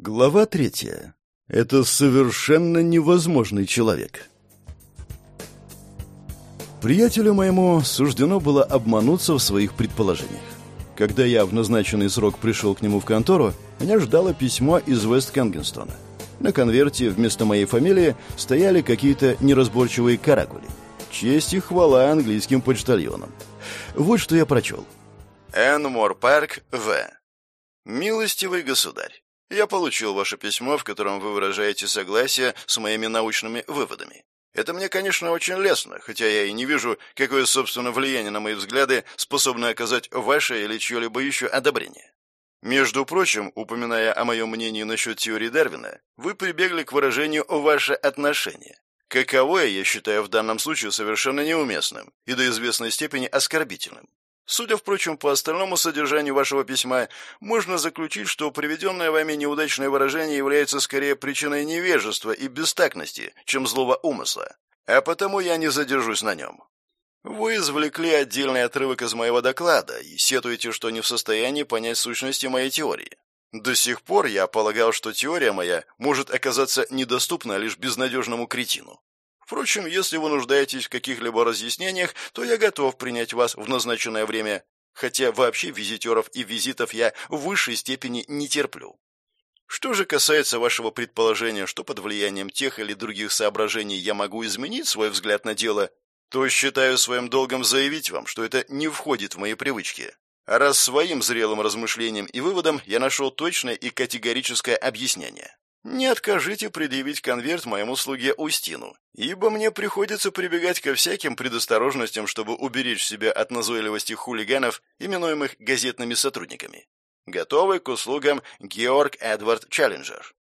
Глава третья. Это совершенно невозможный человек. Приятелю моему суждено было обмануться в своих предположениях. Когда я в назначенный срок пришел к нему в контору, меня ждало письмо из Вест-Кенгенстона. На конверте вместо моей фамилии стояли какие-то неразборчивые каракули. Честь и хвала английским почтальонам. Вот что я прочел. Энмор Парк, В. «Милостивый государь, я получил ваше письмо, в котором вы выражаете согласие с моими научными выводами. Это мне, конечно, очень лестно, хотя я и не вижу, какое, собственно, влияние на мои взгляды способно оказать ваше или чье-либо еще одобрение. Между прочим, упоминая о моем мнении насчет теории Дарвина, вы прибегли к выражению «ваше отношение». Каковое я считаю в данном случае совершенно неуместным и до известной степени оскорбительным. Судя, впрочем, по остальному содержанию вашего письма, можно заключить, что приведенное вами неудачное выражение является скорее причиной невежества и бестактности, чем злого умысла. А потому я не задержусь на нем. Вы извлекли отдельный отрывок из моего доклада и сетуете, что не в состоянии понять сущности моей теории. До сих пор я полагал, что теория моя может оказаться недоступна лишь безнадежному кретину. Впрочем, если вы нуждаетесь в каких-либо разъяснениях, то я готов принять вас в назначенное время, хотя вообще визитеров и визитов я в высшей степени не терплю. Что же касается вашего предположения, что под влиянием тех или других соображений я могу изменить свой взгляд на дело, то считаю своим долгом заявить вам, что это не входит в мои привычки. А раз своим зрелым размышлением и выводом я нашел точное и категорическое объяснение. Не откажите предъявить конверт моему слуге Устину, ибо мне приходится прибегать ко всяким предосторожностям, чтобы уберечь себя от назойливости хулиганов, именуемых газетными сотрудниками. Готовый к услугам Георг Эдвард Челленджер.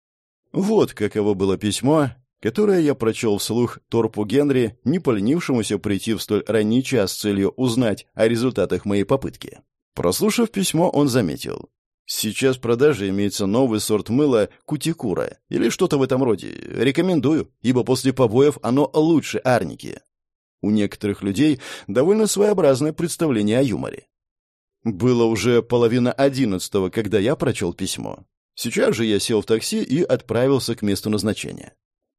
Вот каково было письмо, которое я прочел вслух Торпу Генри, не поленившемуся прийти в столь ранний час с целью узнать о результатах моей попытки. Прослушав письмо, он заметил. Сейчас в продаже имеется новый сорт мыла кутикура или что-то в этом роде. Рекомендую, ибо после побоев оно лучше арники. У некоторых людей довольно своеобразное представление о юморе. Было уже половина одиннадцатого, когда я прочел письмо. Сейчас же я сел в такси и отправился к месту назначения.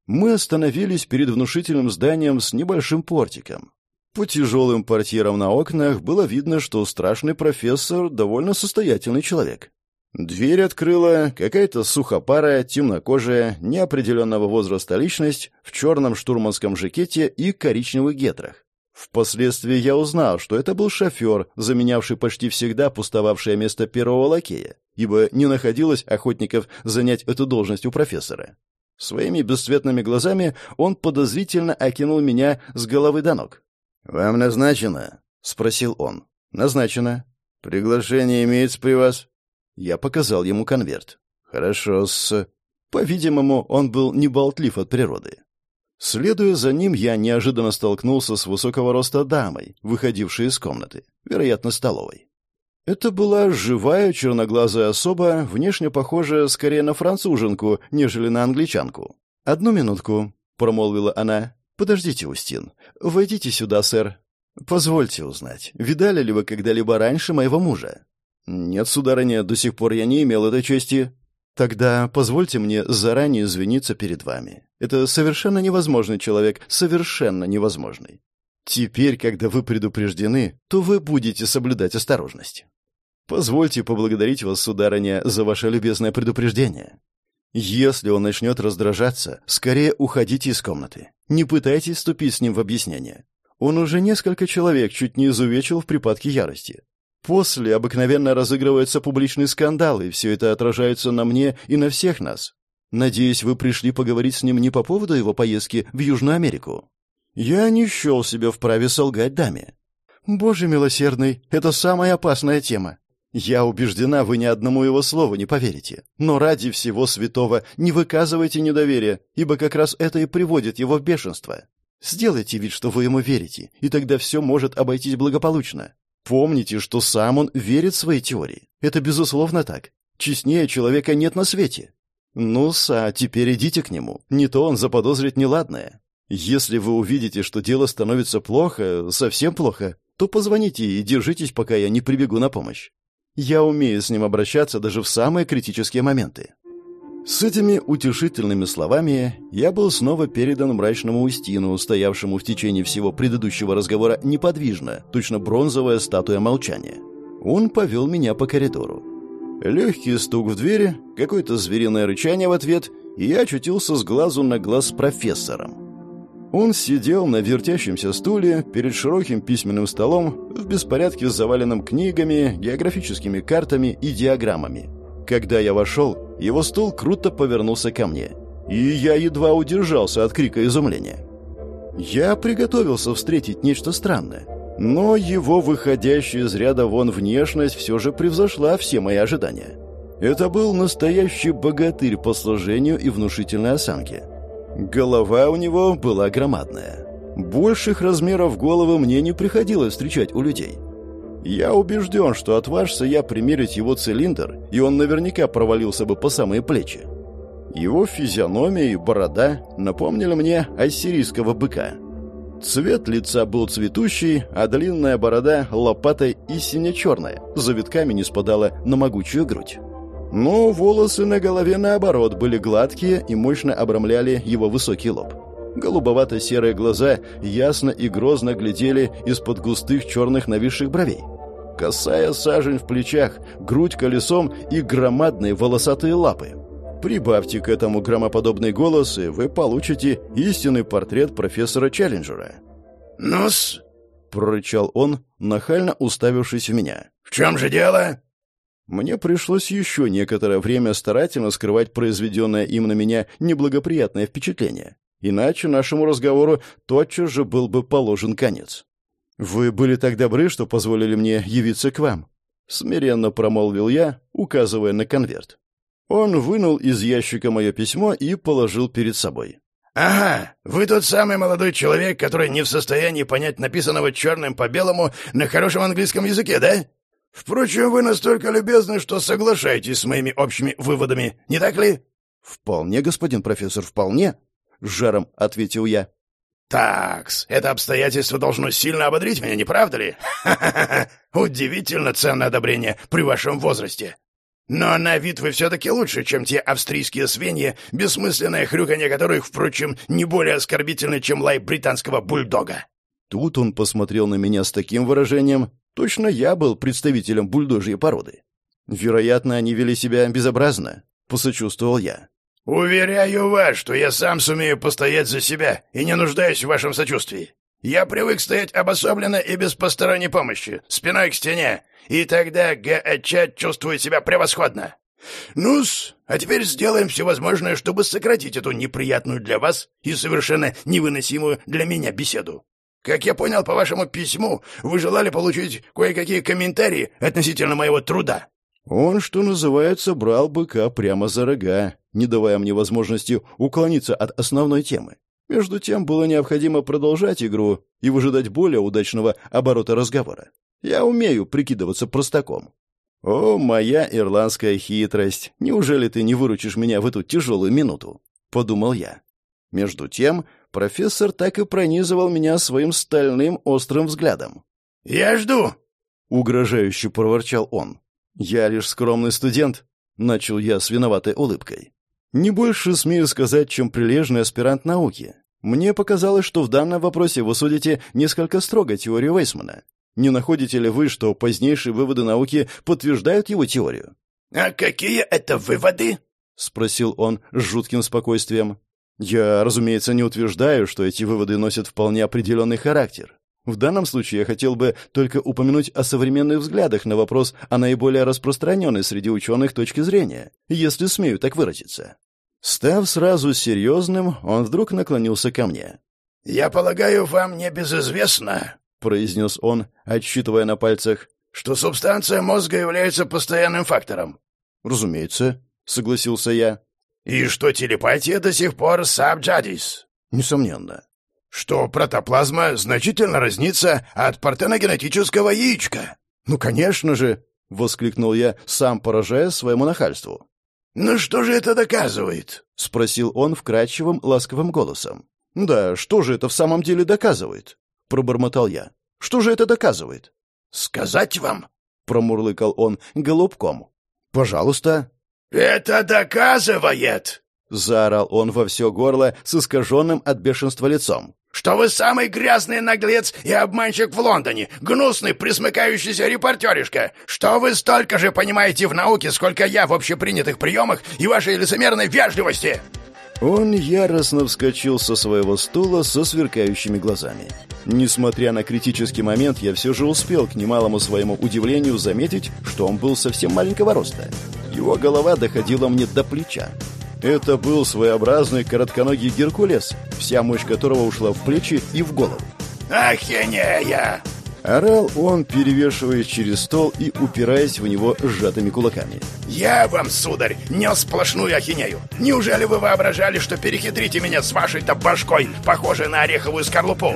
Мы остановились перед внушительным зданием с небольшим портиком. По тяжелым портьерам на окнах было видно, что страшный профессор довольно состоятельный человек. Дверь открыла какая-то сухопарая, темнокожая, неопределенного возраста личность в черном штурманском жакете и коричневых гетрах. Впоследствии я узнал, что это был шофер, заменявший почти всегда пустовавшее место первого лакея, ибо не находилось охотников занять эту должность у профессора. Своими бесцветными глазами он подозрительно окинул меня с головы до ног. «Вам назначено?» — спросил он. «Назначено. Приглашение имеется при вас?» Я показал ему конверт. «Хорошо, с...» По-видимому, он был не болтлив от природы. Следуя за ним, я неожиданно столкнулся с высокого роста дамой, выходившей из комнаты, вероятно, столовой. Это была живая черноглазая особа, внешне похожая скорее на француженку, нежели на англичанку. «Одну минутку», — промолвила она. «Подождите, Устин. Войдите сюда, сэр. Позвольте узнать, видали ли вы когда-либо раньше моего мужа?» «Нет, сударыня, до сих пор я не имел этой чести». «Тогда позвольте мне заранее извиниться перед вами. Это совершенно невозможный человек, совершенно невозможный. Теперь, когда вы предупреждены, то вы будете соблюдать осторожность. Позвольте поблагодарить вас, сударыня, за ваше любезное предупреждение. Если он начнет раздражаться, скорее уходите из комнаты. Не пытайтесь вступить с ним в объяснение. Он уже несколько человек чуть не изувечил в припадке ярости. После обыкновенно разыгрывается публичный скандал, и все это отражается на мне и на всех нас. Надеюсь, вы пришли поговорить с ним не по поводу его поездки в Южную Америку. Я не счел себя вправе солгать даме. Боже милосердный, это самая опасная тема. Я убеждена, вы ни одному его слову не поверите. Но ради всего святого не выказывайте недоверия, ибо как раз это и приводит его в бешенство. Сделайте вид, что вы ему верите, и тогда все может обойтись благополучно. Помните, что сам он верит в свои теории. Это безусловно так. Честнее человека нет на свете. ну а теперь идите к нему. Не то он заподозрит неладное. Если вы увидите, что дело становится плохо, совсем плохо, то позвоните и держитесь, пока я не прибегу на помощь. Я умею с ним обращаться даже в самые критические моменты. С этими утешительными словами я был снова передан мрачному Устину, стоявшему в течение всего предыдущего разговора неподвижно, точно бронзовая статуя молчания. Он повел меня по коридору. Легкий стук в двери, какое-то звериное рычание в ответ, и я очутился с глазу на глаз с профессором. Он сидел на вертящемся стуле перед широким письменным столом в беспорядке с заваленным книгами, географическими картами и диаграммами. Когда я вошел, его стул круто повернулся ко мне, и я едва удержался от крика изумления. Я приготовился встретить нечто странное, но его выходящая из ряда вон внешность все же превзошла все мои ожидания. Это был настоящий богатырь по сложению и внушительной осанке. Голова у него была громадная. Больших размеров головы мне не приходилось встречать у людей. Я убежден, что отважься я примерить его цилиндр, и он наверняка провалился бы по самые плечи. Его физиономия и борода напомнили мне ассирийского быка. Цвет лица был цветущий, а длинная борода лопатой и сине-черная, завитками не спадала на могучую грудь. Но волосы на голове, наоборот, были гладкие и мощно обрамляли его высокий лоб. Голубовато-серые глаза ясно и грозно глядели из-под густых черных нависших бровей. Косая сажень в плечах, грудь колесом и громадные волосатые лапы. Прибавьте к этому громоподобный голос, и вы получите истинный портрет профессора Челленджера. «Ну-с», — прорычал он, нахально уставившись в меня. «В чем же дело?» Мне пришлось еще некоторое время старательно скрывать произведенное им на меня неблагоприятное впечатление. Иначе нашему разговору тотчас же был бы положен конец. «Вы были так добры, что позволили мне явиться к вам», — смиренно промолвил я, указывая на конверт. Он вынул из ящика мое письмо и положил перед собой. «Ага, вы тот самый молодой человек, который не в состоянии понять написанного черным по белому на хорошем английском языке, да? Впрочем, вы настолько любезны, что соглашаетесь с моими общими выводами, не так ли?» «Вполне, господин профессор, вполне», — жаром ответил я. «Такс, это обстоятельство должно сильно ободрить меня, не правда ли? Ха-ха-ха! Удивительно ценное одобрение при вашем возрасте. Но на вид вы все-таки лучше, чем те австрийские свиньи, бессмысленное хрюканье которых, впрочем, не более оскорбительно, чем лай британского бульдога». Тут он посмотрел на меня с таким выражением, точно я был представителем бульдожьей породы. Вероятно, они вели себя безобразно, посочувствовал я. «Уверяю вас, что я сам сумею постоять за себя и не нуждаюсь в вашем сочувствии. Я привык стоять обособленно и без посторонней помощи, спиной к стене, и тогда Гаачат чувствует себя превосходно. Ну-с, а теперь сделаем все возможное, чтобы сократить эту неприятную для вас и совершенно невыносимую для меня беседу. Как я понял по вашему письму, вы желали получить кое-какие комментарии относительно моего труда. Он, что называется, брал быка прямо за рога, не давая мне возможности уклониться от основной темы. Между тем было необходимо продолжать игру и выжидать более удачного оборота разговора. Я умею прикидываться простаком. О, моя ирландская хитрость! Неужели ты не выручишь меня в эту тяжелую минуту? Подумал я. Между тем, профессор так и пронизывал меня своим стальным острым взглядом. «Я жду!» — угрожающе проворчал он. «Я лишь скромный студент», — начал я с виноватой улыбкой. «Не больше смею сказать, чем прилежный аспирант науки. Мне показалось, что в данном вопросе вы судите несколько строго теорию Вейсмана. Не находите ли вы, что позднейшие выводы науки подтверждают его теорию?» «А какие это выводы?» — спросил он с жутким спокойствием. «Я, разумеется, не утверждаю, что эти выводы носят вполне определенный характер. В данном случае я хотел бы только упомянуть о современных взглядах на вопрос о наиболее распространенной среди ученых точке зрения, если смею так выразиться. Став сразу серьезным, он вдруг наклонился ко мне. «Я полагаю, вам не безызвестно», — произнес он, отсчитывая на пальцах, «что субстанция мозга является постоянным фактором». «Разумеется», — согласился я. «И что телепатия до сих пор сабджадис?» «Несомненно» что протоплазма значительно разнится от партеногенетического яичка. «Ну, конечно же!» — воскликнул я, сам поражаясь своему нахальству. «Ну что же это доказывает?» — спросил он вкрадчивым, ласковым голосом. «Да, что же это в самом деле доказывает?» — пробормотал я. «Что же это доказывает?» «Сказать вам?» — промурлыкал он голубком. «Пожалуйста». «Это доказывает!» — заорал он во все горло с искаженным от бешенства лицом. «Что вы самый грязный наглец и обманщик в Лондоне, гнусный, присмыкающийся репортеришка! Что вы столько же понимаете в науке, сколько я в общепринятых приемах и вашей лицемерной вежливости!» Он яростно вскочил со своего стула со сверкающими глазами. Несмотря на критический момент, я все же успел к немалому своему удивлению заметить, что он был совсем маленького роста. Его голова доходила мне до плеча. Это был своеобразный коротконогий Геркулес, вся мощь которого ушла в плечи и в голову. «Ахинея!» Орал он, перевешиваясь через стол и упираясь в него сжатыми кулаками. «Я вам, сударь, нес сплошную ахинею. Неужели вы воображали, что перехитрите меня с вашей-то башкой, похожей на ореховую скорлупу?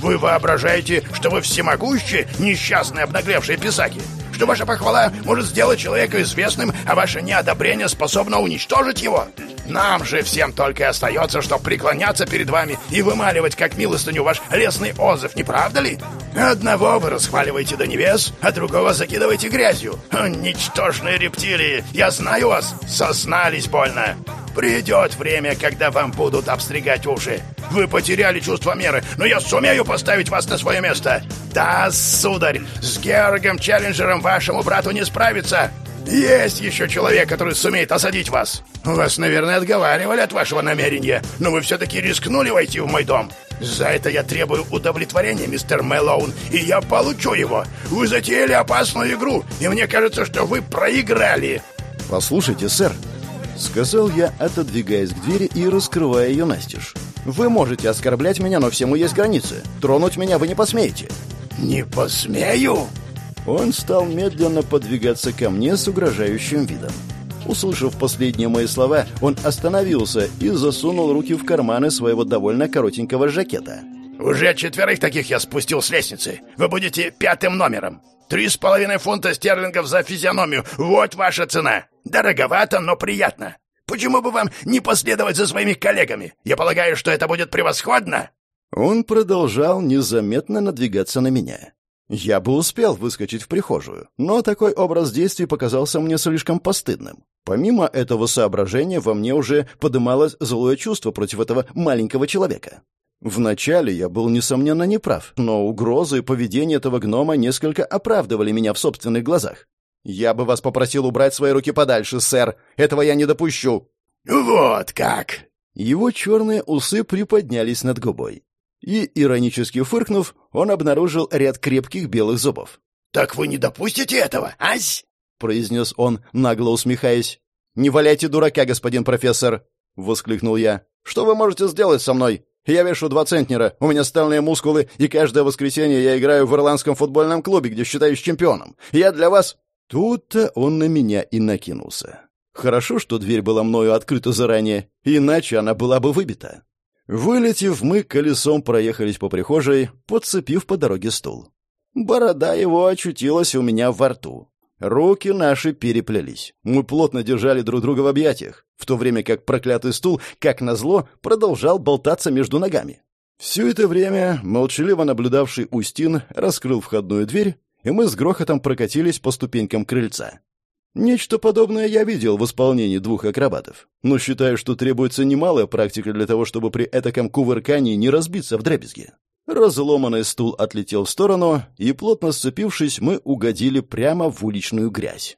Вы воображаете, что вы всемогущие, несчастные обнаглевшие писаки? Что ваша похвала может сделать человека известным, а ваше неодобрение способно уничтожить его? Нам же всем только и остается, что преклоняться перед вами и вымаливать как милостыню ваш лесный отзыв, не правда ли? Одного вы расхваливаете до небес, а другого закидываете грязью. Ничтожные рептилии, я знаю вас, сознались больно. Придет время, когда вам будут обстригать уши. Вы потеряли чувство меры, но я сумею поставить вас на свое место. Да, сударь, с Георгом Челленджером вашему брату не справиться. Есть еще человек, который сумеет осадить вас. Вас, наверное, отговаривали от вашего намерения, но вы все-таки рискнули войти в мой дом. За это я требую удовлетворения, мистер Мэллоун, и я получу его. Вы затеяли опасную игру, и мне кажется, что вы проиграли. Послушайте, сэр, сказал я, отодвигаясь к двери и раскрывая ее настежь. Вы можете оскорблять меня, но всему есть границы. Тронуть меня вы не посмеете. Не посмею. Он стал медленно подвигаться ко мне с угрожающим видом. Услышав последние мои слова, он остановился и засунул руки в карманы своего довольно коротенького жакета. «Уже четверых таких я спустил с лестницы. Вы будете пятым номером. Три с половиной фунта стерлингов за физиономию. Вот ваша цена. Дороговато, но приятно. Почему бы вам не последовать за своими коллегами? Я полагаю, что это будет превосходно». Он продолжал незаметно надвигаться на меня. Я бы успел выскочить в прихожую, но такой образ действий показался мне слишком постыдным. Помимо этого соображения, во мне уже подымалось злое чувство против этого маленького человека. Вначале я был, несомненно, неправ, но угрозы и поведение этого гнома несколько оправдывали меня в собственных глазах. «Я бы вас попросил убрать свои руки подальше, сэр. Этого я не допущу». «Вот как!» Его черные усы приподнялись над губой и, иронически фыркнув, он обнаружил ряд крепких белых зубов. «Так вы не допустите этого, ась?» — произнес он, нагло усмехаясь. «Не валяйте дурака, господин профессор!» — воскликнул я. «Что вы можете сделать со мной? Я вешу два центнера, у меня стальные мускулы, и каждое воскресенье я играю в ирландском футбольном клубе, где считаюсь чемпионом. Я для вас...» Тут-то он на меня и накинулся. Хорошо, что дверь была мною открыта заранее, иначе она была бы выбита. Вылетев, мы колесом проехались по прихожей, подцепив по дороге стул. Борода его очутилась у меня во рту. Руки наши переплелись. Мы плотно держали друг друга в объятиях, в то время как проклятый стул, как назло, продолжал болтаться между ногами. Все это время молчаливо наблюдавший Устин раскрыл входную дверь, и мы с грохотом прокатились по ступенькам крыльца. Нечто подобное я видел в исполнении двух акробатов, но считаю, что требуется немалая практика для того, чтобы при этаком кувыркании не разбиться в дребезги. Разломанный стул отлетел в сторону, и, плотно сцепившись, мы угодили прямо в уличную грязь.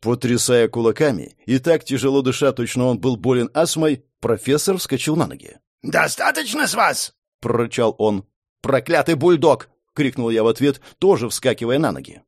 Потрясая кулаками, и так тяжело дыша, точно он был болен астмой, профессор вскочил на ноги. «Достаточно с вас!» — прорычал он. «Проклятый бульдог!» — крикнул я в ответ, тоже вскакивая на ноги.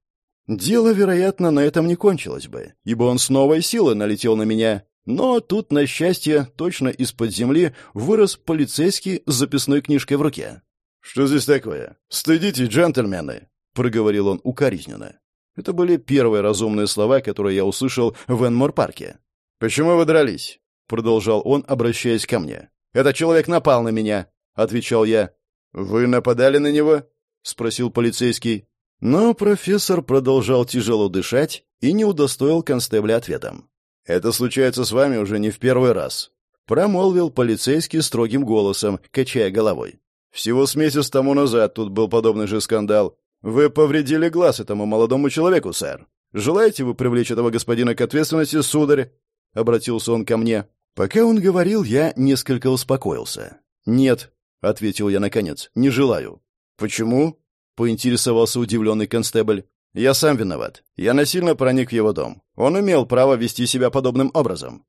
Дело, вероятно, на этом не кончилось бы, ибо он с новой силой налетел на меня. Но тут, на счастье, точно из-под земли вырос полицейский с записной книжкой в руке. «Что здесь такое? Стыдите, джентльмены!» — проговорил он укоризненно. Это были первые разумные слова, которые я услышал в Энмор-парке. «Почему вы дрались?» — продолжал он, обращаясь ко мне. «Этот человек напал на меня», — отвечал я. «Вы нападали на него?» — спросил полицейский. Но профессор продолжал тяжело дышать и не удостоил констебля ответом. «Это случается с вами уже не в первый раз», — промолвил полицейский строгим голосом, качая головой. «Всего с месяц тому назад тут был подобный же скандал. Вы повредили глаз этому молодому человеку, сэр. Желаете вы привлечь этого господина к ответственности, сударь?» — обратился он ко мне. Пока он говорил, я несколько успокоился. «Нет», — ответил я наконец, — «не желаю». «Почему?» — поинтересовался удивленный констебль. «Я сам виноват. Я насильно проник в его дом. Он имел право вести себя подобным образом».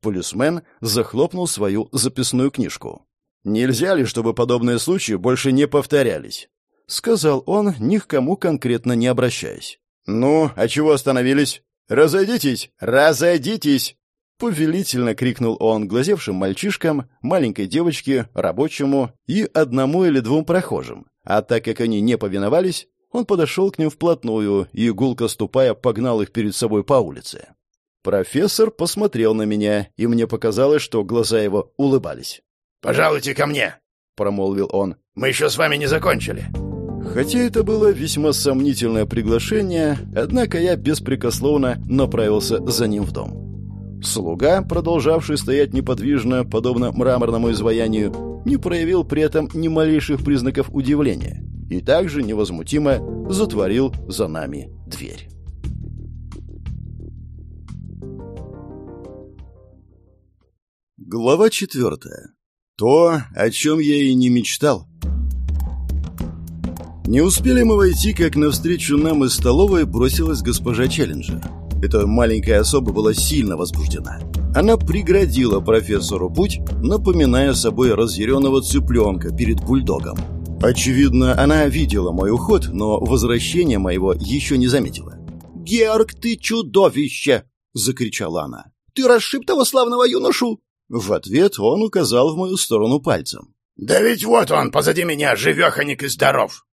Полисмен захлопнул свою записную книжку. «Нельзя ли, чтобы подобные случаи больше не повторялись?» — сказал он, ни к кому конкретно не обращаясь. «Ну, а чего остановились? Разойдитесь! Разойдитесь!» Повелительно крикнул он глазевшим мальчишкам, маленькой девочке, рабочему и одному или двум прохожим. А так как они не повиновались, он подошел к ним вплотную и, гулко ступая, погнал их перед собой по улице. Профессор посмотрел на меня, и мне показалось, что глаза его улыбались. «Пожалуйте ко мне», — промолвил он. «Мы еще с вами не закончили». Хотя это было весьма сомнительное приглашение, однако я беспрекословно направился за ним в дом. Слуга, продолжавший стоять неподвижно, подобно мраморному изваянию, не проявил при этом ни малейших признаков удивления и также невозмутимо затворил за нами дверь. Глава четвертая. То, о чем я и не мечтал. Не успели мы войти, как навстречу нам из столовой бросилась госпожа Челленджер. Эта маленькая особа была сильно возбуждена. Она преградила профессору путь, напоминая собой разъяренного цыпленка перед бульдогом. Очевидно, она видела мой уход, но возвращение моего еще не заметила. «Георг, ты чудовище!» — закричала она. «Ты расшиб того славного юношу!» В ответ он указал в мою сторону пальцем. «Да ведь вот он, позади меня, живеханик и здоров!»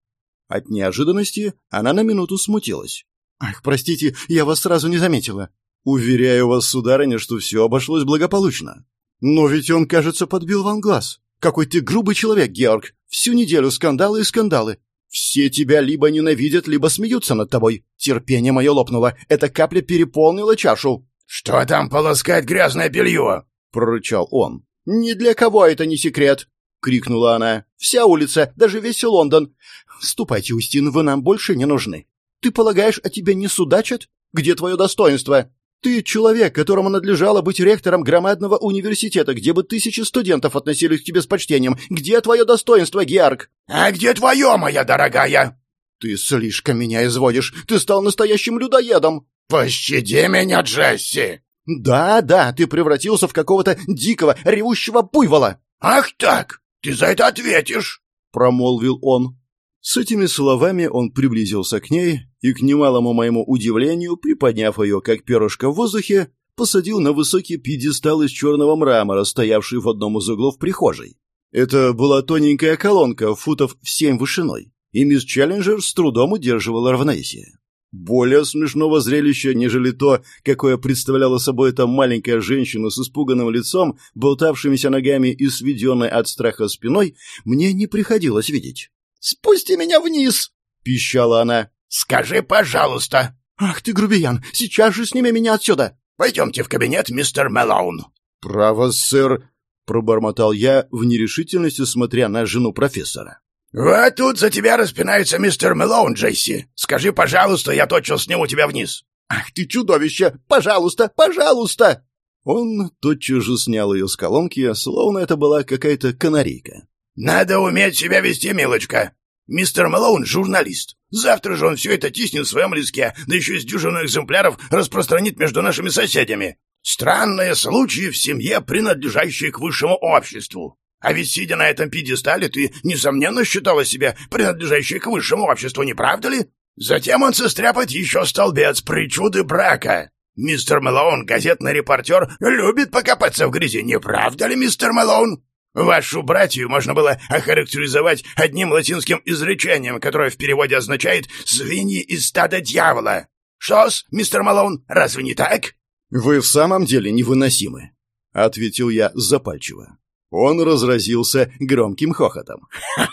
От неожиданности она на минуту смутилась. «Ах, простите, я вас сразу не заметила». «Уверяю вас, сударыня, что все обошлось благополучно». «Но ведь он, кажется, подбил вам глаз. Какой ты грубый человек, Георг. Всю неделю скандалы и скандалы. Все тебя либо ненавидят, либо смеются над тобой. Терпение мое лопнуло. Эта капля переполнила чашу». «Что там полоскать грязное белье?» — прорычал он. «Ни для кого это не секрет!» — крикнула она. «Вся улица, даже весь Лондон. Ступайте, Устин, вы нам больше не нужны. Ты полагаешь, о тебе не судачат? Где твое достоинство? Ты человек, которому надлежало быть ректором громадного университета, где бы тысячи студентов относились к тебе с почтением. Где твое достоинство, Георг? А где твое, моя дорогая? Ты слишком меня изводишь. Ты стал настоящим людоедом. Пощади меня, Джесси. Да, да, ты превратился в какого-то дикого, ревущего буйвола. Ах так, ты за это ответишь, промолвил он. С этими словами он приблизился к ней и, к немалому моему удивлению, приподняв ее, как перышко в воздухе, посадил на высокий пьедестал из черного мрамора, стоявший в одном из углов прихожей. Это была тоненькая колонка, футов в семь вышиной, и мисс Челленджер с трудом удерживала равновесие. Более смешного зрелища, нежели то, какое представляла собой эта маленькая женщина с испуганным лицом, болтавшимися ногами и сведенной от страха спиной, мне не приходилось видеть. «Спусти меня вниз!» — пищала она. «Скажи, пожалуйста!» «Ах ты, грубиян! Сейчас же сними меня отсюда!» «Пойдемте в кабинет, мистер Мэлоун!» «Право, сэр!» — пробормотал я в нерешительности, смотря на жену профессора. «Вот тут за тебя распинается мистер Мэлоун, Джейси. Скажи, пожалуйста, я тотчас сниму тебя вниз». «Ах ты чудовище! Пожалуйста, пожалуйста!» Он тотчас же снял ее с колонки, словно это была какая-то канарейка. «Надо уметь себя вести, милочка. Мистер Мэлоун — журналист. Завтра же он все это тиснет в своем листке, да еще из дюжину экземпляров распространит между нашими соседями. Странные случаи в семье, принадлежащие к высшему обществу. А ведь, сидя на этом пьедестале, ты, несомненно, считала себя принадлежащей к высшему обществу, не правда ли? Затем он состряпает еще столбец причуды брака. Мистер Мэлоун, газетный репортер, любит покопаться в грязи, не правда ли, мистер Мэлоун? Вашу братью можно было охарактеризовать одним латинским изречением, которое в переводе означает «свиньи из стада дьявола». Что-с, мистер Мэлоун, разве не так? «Вы в самом деле невыносимы», — ответил я запальчиво. Он разразился громким хохотом.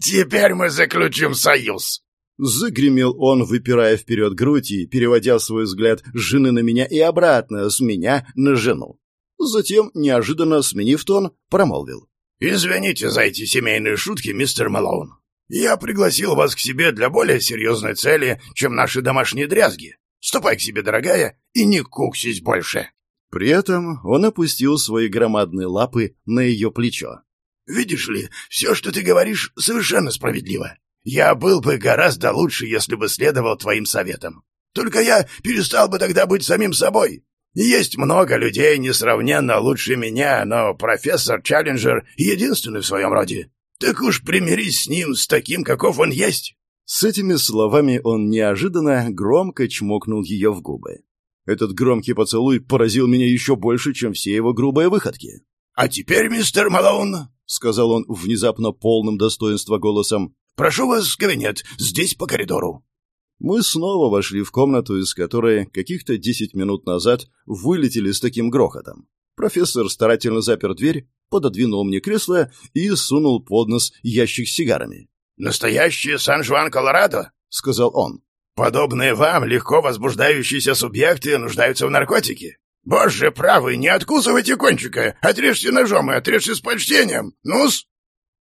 «Теперь мы заключим союз!» Загремел он, выпирая вперед грудь и переводя свой взгляд с жены на меня и обратно, с меня на жену. Затем, неожиданно сменив тон, промолвил. «Извините за эти семейные шутки, мистер Малоун. Я пригласил вас к себе для более серьезной цели, чем наши домашние дрязги. Ступай к себе, дорогая, и не куксись больше!» При этом он опустил свои громадные лапы на ее плечо. «Видишь ли, все, что ты говоришь, совершенно справедливо. Я был бы гораздо лучше, если бы следовал твоим советам. Только я перестал бы тогда быть самим собой. Есть много людей несравненно лучше меня, но профессор Челленджер единственный в своем роде. Так уж примирись с ним, с таким, каков он есть». С этими словами он неожиданно громко чмокнул ее в губы. Этот громкий поцелуй поразил меня еще больше, чем все его грубые выходки. «А теперь, мистер Малоун», — сказал он внезапно полным достоинства голосом, — «прошу вас в кабинет, здесь по коридору». Мы снова вошли в комнату, из которой каких-то десять минут назад вылетели с таким грохотом. Профессор старательно запер дверь, пододвинул мне кресло и сунул под нос ящик с сигарами. «Настоящий Сан-Жуан, Колорадо», — сказал он. «Подобные вам легко возбуждающиеся субъекты нуждаются в наркотике. Боже правый, не откусывайте кончика, отрежьте ножом и отрежьте с почтением. Ну-с,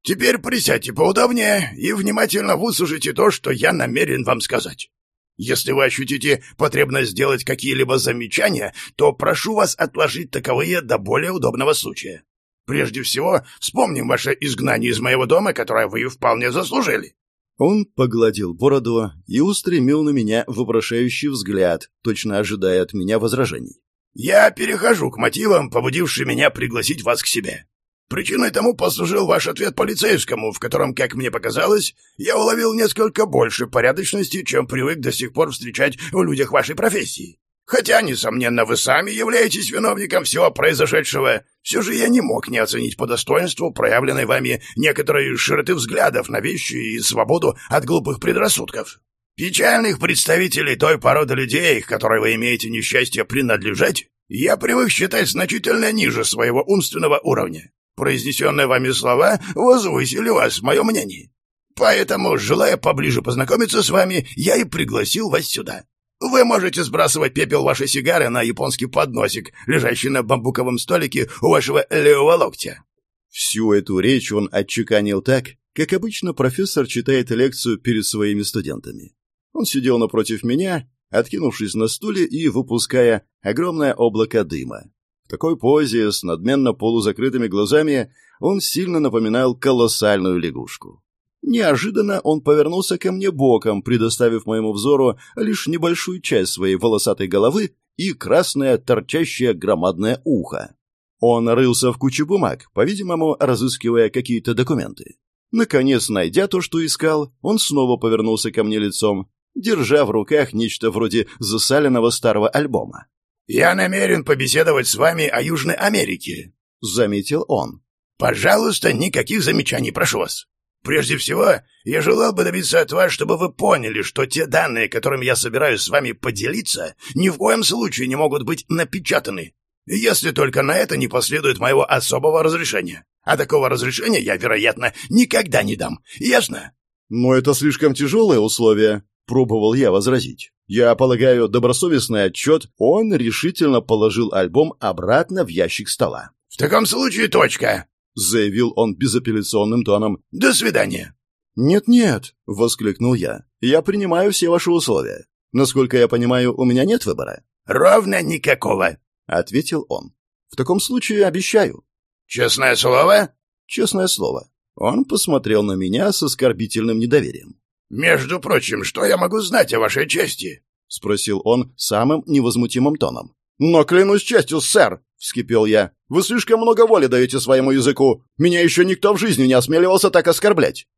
Теперь присядьте поудобнее и внимательно выслушайте то, что я намерен вам сказать. Если вы ощутите потребность сделать какие-либо замечания, то прошу вас отложить таковые до более удобного случая. Прежде всего, вспомним ваше изгнание из моего дома, которое вы вполне заслужили». Он погладил бороду и устремил на меня вопрошающий взгляд, точно ожидая от меня возражений. «Я перехожу к мотивам, побудившим меня пригласить вас к себе. Причиной тому послужил ваш ответ полицейскому, в котором, как мне показалось, я уловил несколько больше порядочности, чем привык до сих пор встречать в людях вашей профессии. Хотя, несомненно, вы сами являетесь виновником всего произошедшего, все же я не мог не оценить по достоинству проявленной вами некоторой широты взглядов на вещи и свободу от глупых предрассудков. Печальных представителей той породы людей, к которой вы имеете несчастье принадлежать, я привык считать значительно ниже своего умственного уровня. Произнесенные вами слова возвысили вас в моем мнении. Поэтому, желая поближе познакомиться с вами, я и пригласил вас сюда. Вы можете сбрасывать пепел вашей сигары на японский подносик, лежащий на бамбуковом столике у вашего левого локтя». Всю эту речь он отчеканил так, как обычно профессор читает лекцию перед своими студентами. Он сидел напротив меня, откинувшись на стуле и выпуская огромное облако дыма такой позе, с надменно полузакрытыми глазами, он сильно напоминал колоссальную лягушку. Неожиданно он повернулся ко мне боком, предоставив моему взору лишь небольшую часть своей волосатой головы и красное торчащее громадное ухо. Он рылся в куче бумаг, по-видимому, разыскивая какие-то документы. Наконец, найдя то, что искал, он снова повернулся ко мне лицом, держа в руках нечто вроде засаленного старого альбома. «Я намерен побеседовать с вами о Южной Америке», — заметил он. «Пожалуйста, никаких замечаний, прошу вас. Прежде всего, я желал бы добиться от вас, чтобы вы поняли, что те данные, которыми я собираюсь с вами поделиться, ни в коем случае не могут быть напечатаны, если только на это не последует моего особого разрешения. А такого разрешения я, вероятно, никогда не дам. Ясно?» «Но это слишком тяжелое условие», — пробовал я возразить. Я полагаю, добросовестный отчет, он решительно положил альбом обратно в ящик стола. «В таком случае точка», — заявил он безапелляционным тоном. «До свидания». «Нет-нет», — воскликнул я. «Я принимаю все ваши условия. Насколько я понимаю, у меня нет выбора». «Ровно никакого», — ответил он. «В таком случае обещаю». «Честное слово?» «Честное слово». Он посмотрел на меня с оскорбительным недоверием. «Между прочим, что я могу знать о вашей чести?» — спросил он самым невозмутимым тоном. «Но клянусь честью, сэр!» — вскипел я. «Вы слишком много воли даете своему языку. Меня еще никто в жизни не осмеливался так оскорблять».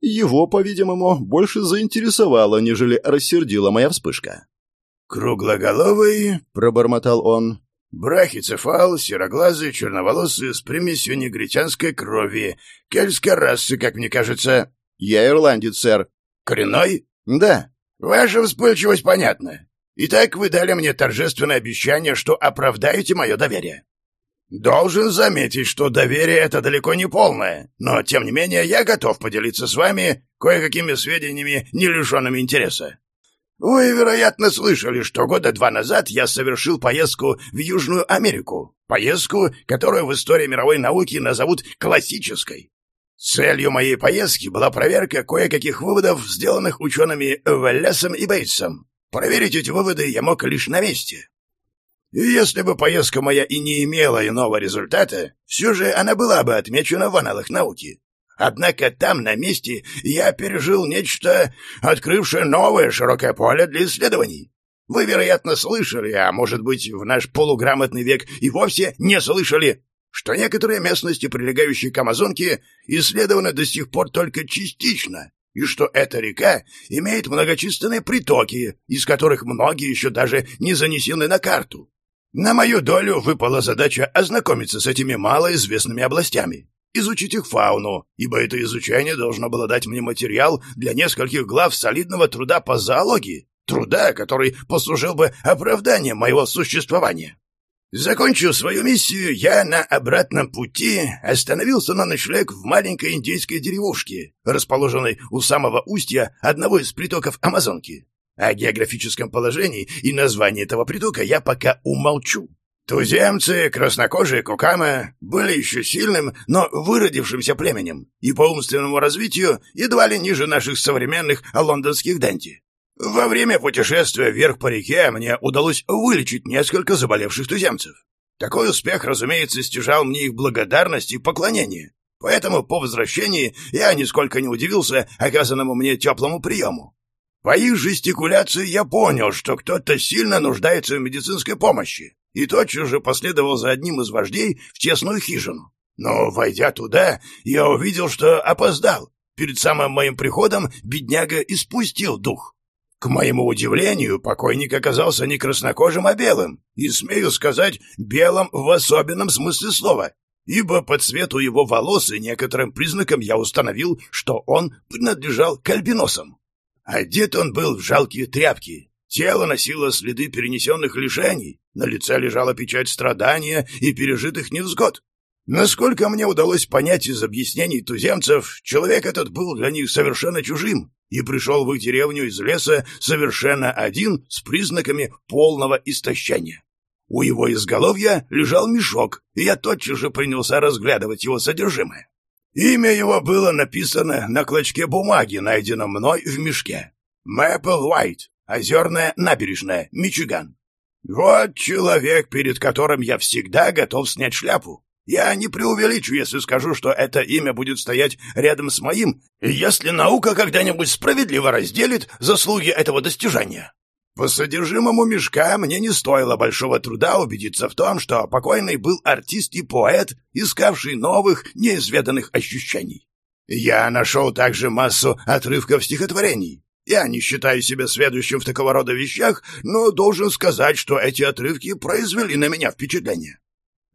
Его, по-видимому, больше заинтересовала, нежели рассердила моя вспышка. «Круглоголовый», — пробормотал он, — «брахицефал, сероглазый, черноволосый, с примесью негритянской крови, кельтской расы, как мне кажется». «Я ирландец, сэр», «Коренной?» «Да». «Ваша вспыльчивость понятна. Итак, вы дали мне торжественное обещание, что оправдаете мое доверие. Должен заметить, что доверие это далеко не полное, но, тем не менее, я готов поделиться с вами кое-какими сведениями, не лишенными интереса. Вы, вероятно, слышали, что года два назад я совершил поездку в Южную Америку. Поездку, которую в истории мировой науки назовут классической. Целью моей поездки была проверка кое-каких выводов, сделанных учеными Веллесом и Бейтсом. Проверить эти выводы я мог лишь на месте. И если бы поездка моя и не имела иного результата, все же она была бы отмечена в аналах науки. Однако там, на месте, я пережил нечто, открывшее новое широкое поле для исследований. Вы, вероятно, слышали, а может быть, в наш полуграмотный век и вовсе не слышали, что некоторые местности, прилегающие к Амазонке, исследованы до сих пор только частично, и что эта река имеет многочисленные притоки, из которых многие еще даже не занесены на карту. На мою долю выпала задача ознакомиться с этими малоизвестными областями изучить их фауну, ибо это изучение должно было дать мне материал для нескольких глав солидного труда по зоологии, труда, который послужил бы оправданием моего существования. Закончив свою миссию, я на обратном пути остановился на ночлег в маленькой индейской деревушке, расположенной у самого устья одного из притоков Амазонки. О географическом положении и названии этого притока я пока умолчу. Туземцы, краснокожие Кукама были еще сильным, но выродившимся племенем и по умственному развитию едва ли ниже наших современных лондонских данди. Во время путешествия вверх по реке мне удалось вылечить несколько заболевших туземцев. Такой успех, разумеется, стяжал мне их благодарность и поклонение. Поэтому по возвращении я нисколько не удивился оказанному мне теплому приему. По их жестикуляции я понял, что кто-то сильно нуждается в медицинской помощи, и тотчас же последовал за одним из вождей в тесную хижину. Но, войдя туда, я увидел, что опоздал. Перед самым моим приходом бедняга испустил дух. К моему удивлению, покойник оказался не краснокожим, а белым, и, смею сказать, белым в особенном смысле слова, ибо по цвету его волос и некоторым признакам я установил, что он принадлежал к альбиносам. Одет он был в жалкие тряпки, тело носило следы перенесенных лишений, на лице лежала печать страдания и пережитых невзгод. Насколько мне удалось понять из объяснений туземцев, человек этот был для них совершенно чужим и пришел в деревню из леса совершенно один с признаками полного истощения. У его изголовья лежал мешок, и я тотчас же принялся разглядывать его содержимое. Имя его было написано на клочке бумаги, найденном мной в мешке. Мэпл Уайт, озерная набережная, Мичиган. Вот человек, перед которым я всегда готов снять шляпу. Я не преувеличу, если скажу, что это имя будет стоять рядом с моим, если наука когда-нибудь справедливо разделит заслуги этого достижения. По содержимому мешка мне не стоило большого труда убедиться в том, что покойный был артист и поэт, искавший новых, неизведанных ощущений. Я нашел также массу отрывков стихотворений, я не считаю себя сведущим в такого рода вещах, но должен сказать, что эти отрывки произвели на меня впечатление.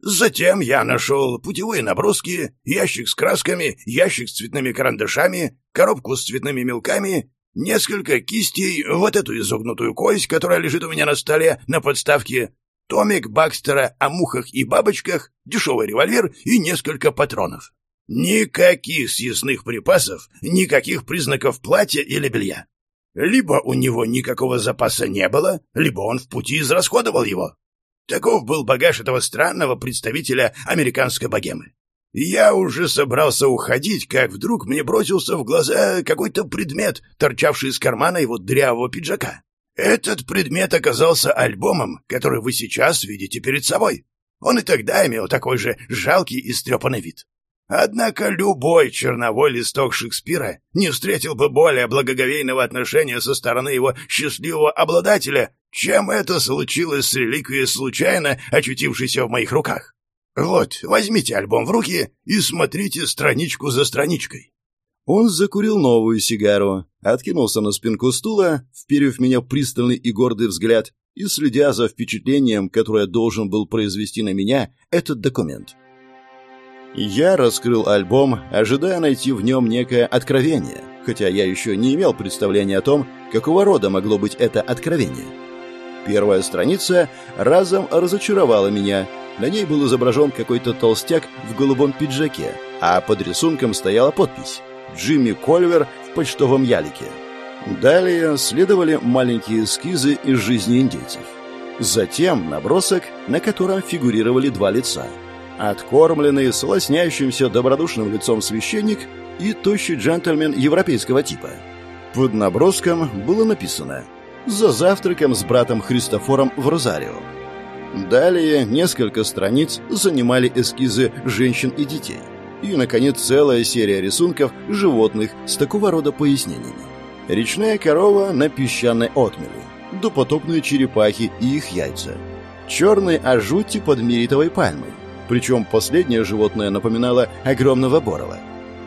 Затем я нашел путевые наброски, ящик с красками, ящик с цветными карандашами, коробку с цветными мелками, несколько кистей, вот эту изогнутую кость, которая лежит у меня на столе на подставке, томик Бакстера о мухах и бабочках, дешевый револьвер и несколько патронов. Никаких съестных припасов, никаких признаков платья или белья. Либо у него никакого запаса не было, либо он в пути израсходовал его. Таков был багаж этого странного представителя американской богемы. Я уже собрался уходить, как вдруг мне бросился в глаза какой-то предмет, торчавший из кармана его дрявого пиджака. Этот предмет оказался альбомом, который вы сейчас видите перед собой. Он и тогда имел такой же жалкий и стрепанный вид. Однако любой черновой листок Шекспира не встретил бы более благоговейного отношения со стороны его счастливого обладателя, чем это случилось с реликвией, случайно очутившейся в моих руках. Вот, возьмите альбом в руки и смотрите страничку за страничкой. Он закурил новую сигару, откинулся на спинку стула, вперев меня пристальный и гордый взгляд и следя за впечатлением, которое должен был произвести на меня этот документ. Я раскрыл альбом, ожидая найти в нем некое откровение, хотя я еще не имел представления о том, какого рода могло быть это откровение. Первая страница разом разочаровала меня. На ней был изображен какой-то толстяк в голубом пиджаке, а под рисунком стояла подпись «Джимми Кольвер в почтовом ялике». Далее следовали маленькие эскизы из жизни индейцев. Затем набросок, на котором фигурировали два лица – Откормленный, с лосняющимся добродушным лицом священник и тощий джентльмен европейского типа. Под наброском было написано за завтраком с братом Христофором в Розарио. Далее несколько страниц занимали эскизы женщин и детей. И, наконец, целая серия рисунков животных с такого рода пояснениями. Речная корова на песчаной отмели, допотопные черепахи и их яйца. Черный ажути под миритовой пальмой. Причем последнее животное напоминало огромного борова.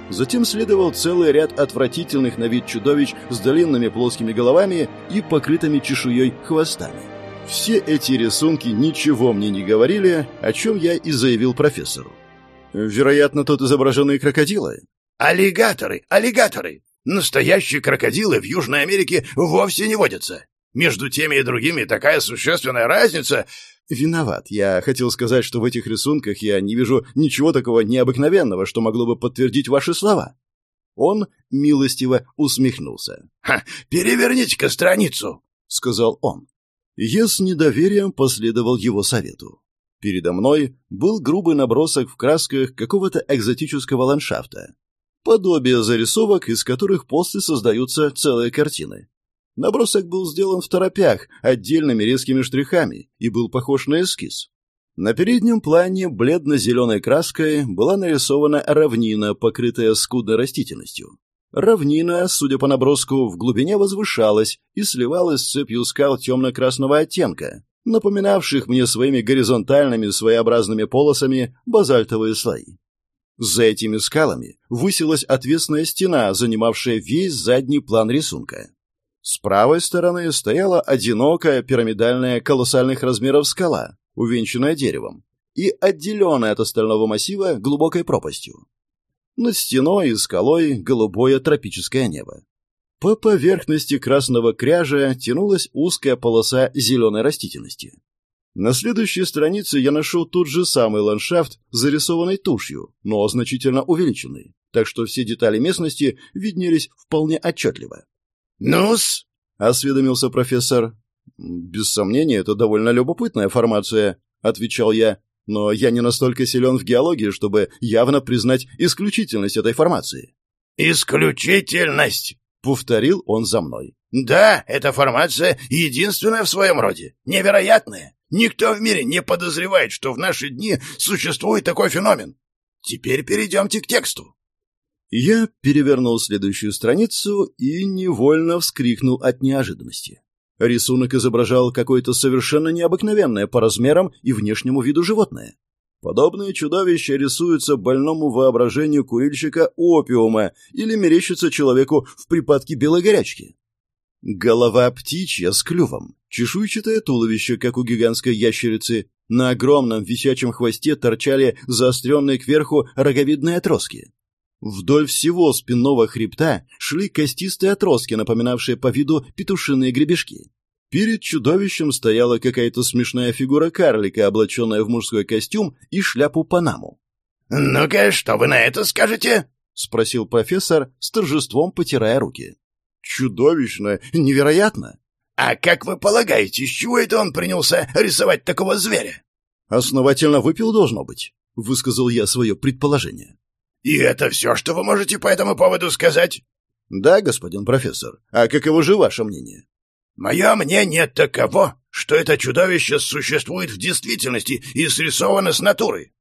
Затем следовал целый ряд отвратительных на вид чудовищ с длинными плоскими головами и покрытыми чешуей хвостами. Все эти рисунки ничего мне не говорили, о чем я и заявил профессору. Вероятно, тут изображены крокодилы. Аллигаторы, аллигаторы! Настоящие крокодилы в Южной Америке вовсе не водятся. Между теми и другими такая существенная разница. Виноват. Я хотел сказать, что в этих рисунках я не вижу ничего такого необыкновенного, что могло бы подтвердить ваши слова. Он милостиво усмехнулся. «Ха, переверните-ка страницу», — сказал он. Я с недоверием последовал его совету. Передо мной был грубый набросок в красках какого-то экзотического ландшафта. Подобие зарисовок, из которых после создаются целые картины. Набросок был сделан в торопях, отдельными резкими штрихами, и был похож на эскиз. На переднем плане бледно-зеленой краской была нарисована равнина, покрытая скудной растительностью. Равнина, судя по наброску, в глубине возвышалась и сливалась с цепью скал темно-красного оттенка, напоминавших мне своими горизонтальными своеобразными полосами базальтовые слои. За этими скалами высилась отвесная стена, занимавшая весь задний план рисунка. С правой стороны стояла одинокая пирамидальная колоссальных размеров скала, увенчанная деревом, и отделенная от остального массива глубокой пропастью. Над стеной и скалой голубое тропическое небо. По поверхности красного кряжа тянулась узкая полоса зеленой растительности. На следующей странице я нашел тот же самый ландшафт, зарисованный тушью, но значительно увеличенный, так что все детали местности виднелись вполне отчетливо. «Ну-с?» — осведомился профессор. «Без сомнения, это довольно любопытная формация», — отвечал я но я не настолько силен в геологии, чтобы явно признать исключительность этой формации. «Исключительность!» — повторил он за мной. «Да, эта формация единственная в своем роде, невероятная. Никто в мире не подозревает, что в наши дни существует такой феномен. Теперь перейдемте к тексту». Я перевернул следующую страницу и невольно вскрикнул от неожиданности. Рисунок изображал какое-то совершенно необыкновенное по размерам и внешнему виду животное. Подобные чудовища рисуются больному воображению курильщика опиума или мерещатся человеку в припадке белой горячки. Голова птичья с клювом, чешуйчатое туловище, как у гигантской ящерицы, на огромном висячем хвосте торчали заостренные кверху роговидные отростки. Вдоль всего спинного хребта шли костистые отростки, напоминавшие по виду петушиные гребешки. Перед чудовищем стояла какая-то смешная фигура карлика, облаченная в мужской костюм и шляпу Панаму. «Ну-ка, что вы на это скажете?» — спросил профессор, с торжеством потирая руки. «Чудовищно! Невероятно!» «А как вы полагаете, с чего это он принялся рисовать такого зверя?» «Основательно выпил, должно быть», — высказал я свое предположение. «И это все, что вы можете по этому поводу сказать?» «Да, господин профессор. А каково же ваше мнение?» «Мое мнение таково, что это чудовище существует в действительности и срисовано с натуры».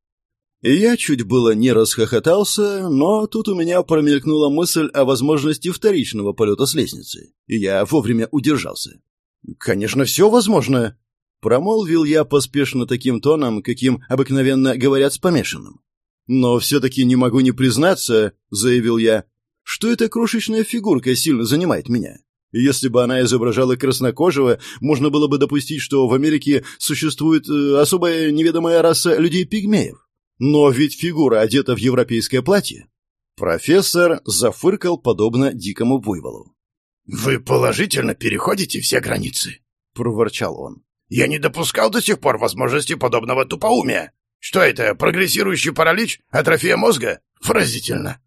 Я чуть было не расхохотался, но тут у меня промелькнула мысль о возможности вторичного полета с лестницы, и я вовремя удержался. «Конечно, все возможно», — промолвил я поспешно таким тоном, каким обыкновенно говорят с помешанным. «Но все-таки не могу не признаться», — заявил я, — «что эта крошечная фигурка сильно занимает меня. Если бы она изображала краснокожего, можно было бы допустить, что в Америке существует э, особая неведомая раса людей-пигмеев. Но ведь фигура одета в европейское платье. Профессор зафыркал подобно дикому буйволу. «Вы положительно переходите все границы», — проворчал он. «Я не допускал до сих пор возможности подобного тупоумия. Что это, прогрессирующий паралич, атрофия мозга? Поразительно!»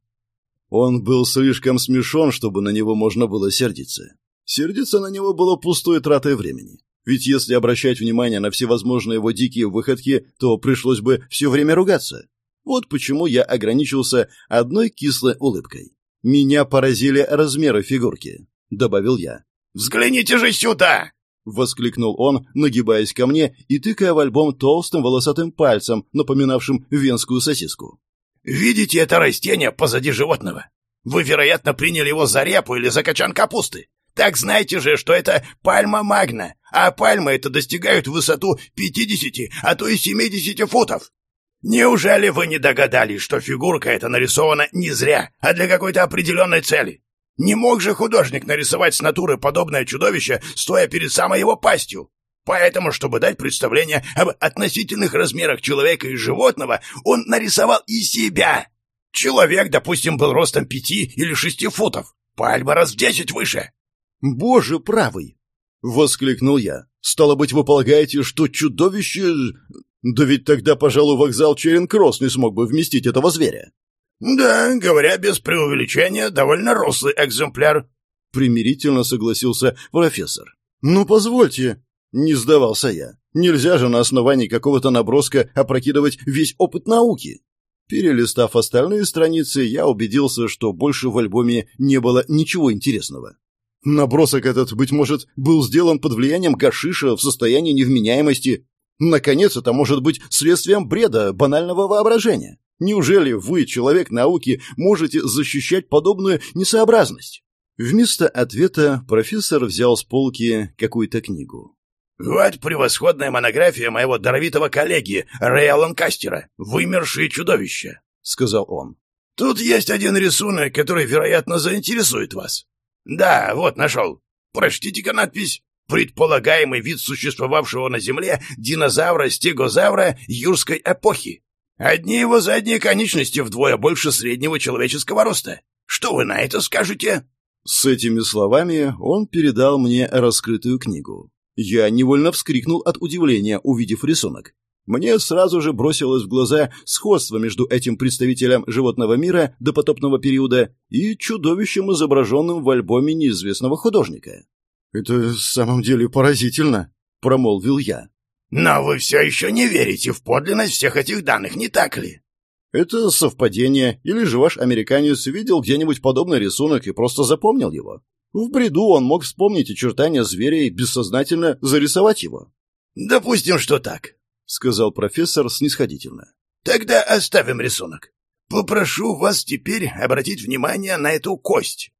Он был слишком смешон, чтобы на него можно было сердиться. Сердиться на него было пустой тратой времени. Ведь если обращать внимание на всевозможные его дикие выходки, то пришлось бы все время ругаться. Вот почему я ограничился одной кислой улыбкой. «Меня поразили размеры фигурки», — добавил я. Взгляните же сюда!» — воскликнул он, нагибаясь ко мне и тыкая в альбом толстым волосатым пальцем, напоминавшим венскую сосиску. «Видите это растение позади животного? Вы, вероятно, приняли его за репу или за качан капусты. Так знаете же, что это пальма магна, а пальмы это достигают высоту 50, а то и 70 футов. Неужели вы не догадались, что фигурка эта нарисована не зря, а для какой-то определенной цели? Не мог же художник нарисовать с натуры подобное чудовище, стоя перед самой его пастью? Поэтому, чтобы дать представление об относительных размерах человека и животного, он нарисовал и себя. Человек, допустим, был ростом пяти или шести футов. Пальма раз в десять выше. «Боже правый!» — воскликнул я. «Стало быть, вы полагаете, что чудовище... Да ведь тогда, пожалуй, вокзал Черинг-Кросс не смог бы вместить этого зверя». «Да, говоря без преувеличения, довольно рослый экземпляр», — примирительно согласился профессор. «Ну, позвольте», — не сдавался я. «Нельзя же на основании какого-то наброска опрокидывать весь опыт науки». Перелистав остальные страницы, я убедился, что больше в альбоме не было ничего интересного. Набросок этот, быть может, был сделан под влиянием гашиша в состоянии невменяемости. Наконец, это может быть следствием бреда, банального воображения. Неужели вы, человек науки, можете защищать подобную несообразность? Вместо ответа профессор взял с полки какую-то книгу. «Вот превосходная монография моего даровитого коллеги Рэя Ланкастера «Вымершие чудовища», — сказал он. «Тут есть один рисунок, который, вероятно, заинтересует вас. Да, вот нашел. Прочтите-ка надпись. Предполагаемый вид существовавшего на Земле динозавра-стегозавра юрской эпохи. Одни его задние конечности вдвое больше среднего человеческого роста. Что вы на это скажете?» С этими словами он передал мне раскрытую книгу. Я невольно вскрикнул от удивления, увидев рисунок. Мне сразу же бросилось в глаза сходство между этим представителем животного мира до потопного периода и чудовищем, изображенным в альбоме неизвестного художника. «Это в самом деле поразительно», — промолвил я. «Но вы все еще не верите в подлинность всех этих данных, не так ли?» «Это совпадение, или же ваш американец видел где-нибудь подобный рисунок и просто запомнил его. В бреду он мог вспомнить очертания зверя и бессознательно зарисовать его». «Допустим, что так. — сказал профессор снисходительно. «Тогда оставим рисунок. Попрошу вас теперь обратить внимание на эту кость».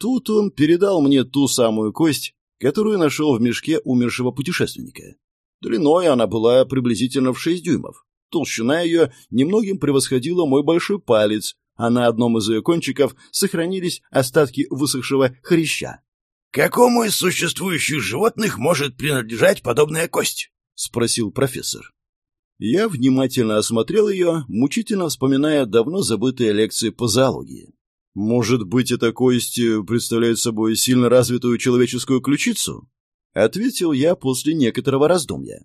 Тут он передал мне ту самую кость, которую нашел в мешке умершего путешественника. Длиной она была приблизительно в шесть дюймов. Толщина ее немногим превосходила мой большой палец, а на одном из ее кончиков сохранились остатки высохшего хряща. «Какому из существующих животных может принадлежать подобная кость?» — спросил профессор. Я внимательно осмотрел ее, мучительно вспоминая давно забытые лекции по зоологии. «Может быть, эта кость представляет собой сильно развитую человеческую ключицу?» — ответил я после некоторого раздумья.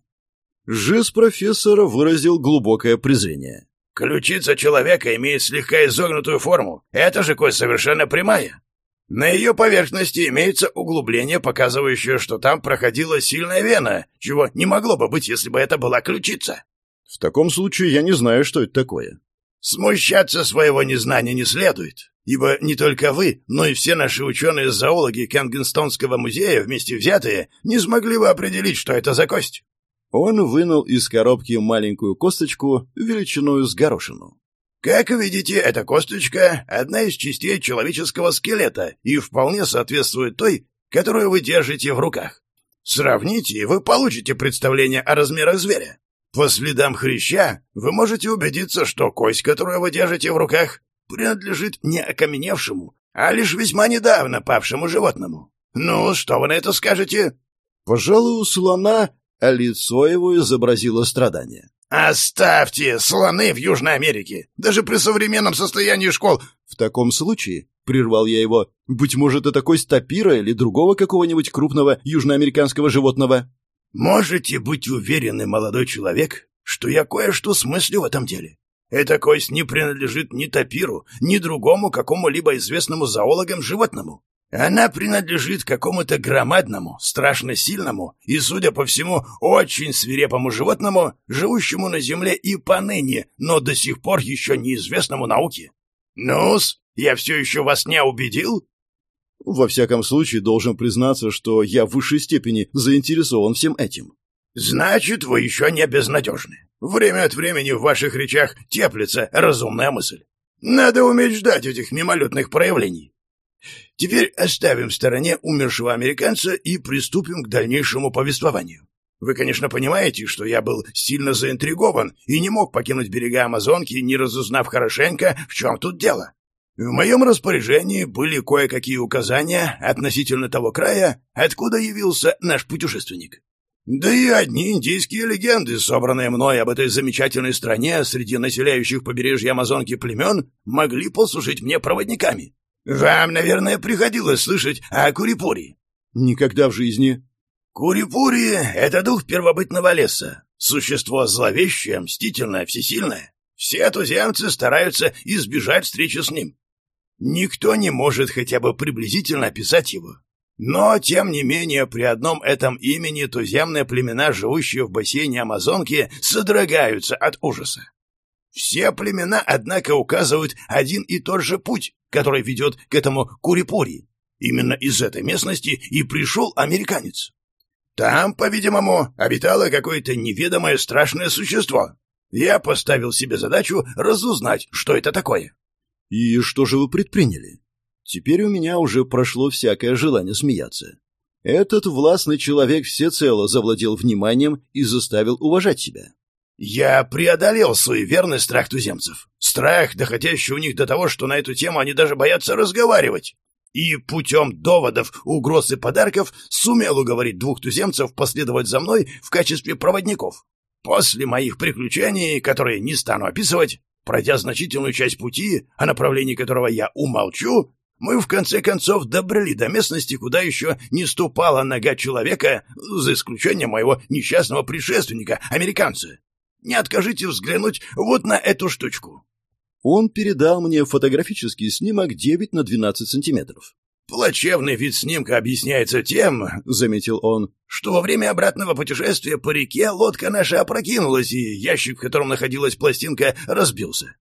Жест профессора выразил глубокое презрение. «Ключица человека имеет слегка изогнутую форму. Это же кость совершенно прямая. На ее поверхности имеется углубление, показывающее, что там проходила сильная вена, чего не могло бы быть, если бы это была ключица. В таком случае я не знаю, что это такое. Смущаться своего незнания не следует, ибо не только вы, но и все наши ученые-зоологи Кенгенстонского музея вместе взятые не смогли бы определить, что это за кость. Он вынул из коробки маленькую косточку величиной с горошину. Как видите, эта косточка — одна из частей человеческого скелета и вполне соответствует той, которую вы держите в руках. Сравните, и вы получите представление о размерах зверя. По следам хряща вы можете убедиться, что кость, которую вы держите в руках, принадлежит не окаменевшему, а лишь весьма недавно павшему животному. Ну, что вы на это скажете? Пожалуй, у слона, а лицо его изобразило страдание. «Оставьте! Слоны в Южной Америке! Даже при современном состоянии школ...» «В таком случае...» — прервал я его. «Быть может, это кость тапира или другого какого-нибудь крупного южноамериканского животного?» «Можете быть уверены, молодой человек, что я кое-что смыслю в этом деле. Эта кость не принадлежит ни тапиру, ни другому какому-либо известному зоологам животному. Она принадлежит какому-то громадному, страшно сильному и, судя по всему, очень свирепому животному, живущему на Земле и поныне, но до сих пор еще неизвестному науке. Ну-с, я все еще вас не убедил?» Во всяком случае, должен признаться, что я в высшей степени заинтересован всем этим. Значит, вы еще не безнадежны. Время от времени в ваших речах теплится разумная мысль. Надо уметь ждать этих мимолетных проявлений. Теперь оставим в стороне умершего американца и приступим к дальнейшему повествованию. Вы, конечно, понимаете, что я был сильно заинтригован и не мог покинуть берега Амазонки, не разузнав хорошенько, в чем тут дело. В моем распоряжении были кое-какие указания относительно того края, откуда явился наш путешественник. Да и одни индийские легенды, собранные мной об этой замечательной стране среди населяющих побережье Амазонки племен, могли послужить мне проводниками. Вам, наверное, приходилось слышать о Курипури. Никогда в жизни. Курипури — это дух первобытного леса. Существо зловещее, мстительное, всесильное. Все туземцы стараются избежать встречи с ним. Никто не может хотя бы приблизительно описать его. Но, тем не менее, при одном этом имени туземные племена, живущие в бассейне Амазонки, содрогаются от ужаса. Все племена, однако, указывают один и тот же путь, который ведет к этому Курипури. Именно из этой местности и пришел американец. Там, по-видимому, обитало какое-то неведомое страшное существо. Я поставил себе задачу разузнать, что это такое. И что же вы предприняли? Теперь у меня уже прошло всякое желание смеяться. Этот властный человек всецело завладел вниманием и заставил уважать себя. Я преодолел свой верный страх туземцев. Страх, доходящий у них до того, что на эту тему они даже боятся разговаривать. И путем доводов, угроз и подарков сумел уговорить двух туземцев последовать за мной в качестве проводников. После моих приключений, которые не стану описывать, пройдя значительную часть пути, о направлении которого я умолчу, мы в конце концов добрали до местности, куда еще не ступала нога человека, за исключением моего несчастного предшественника, американца. Не откажите взглянуть вот на эту штучку. Он передал мне фотографический снимок 9 на 12 сантиметров. «Плачевный вид снимка объясняется тем, — заметил он, — что во время обратного путешествия по реке лодка наша опрокинулась, и ящик, в котором находилась пластинка, разбился.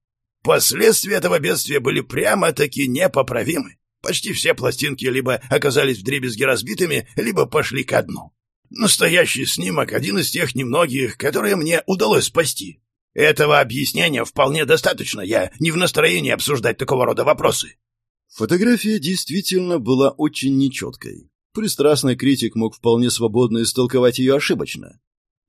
Последствия этого бедствия были прямо-таки непоправимы. Почти все пластинки либо оказались вдребезги разбитыми, либо пошли ко дну. Настоящий снимок — один из тех немногих, которые мне удалось спасти. Этого объяснения вполне достаточно, я не в настроении обсуждать такого рода вопросы. Фотография действительно была очень нечеткой. Пристрастный критик мог вполне свободно истолковать ее ошибочно.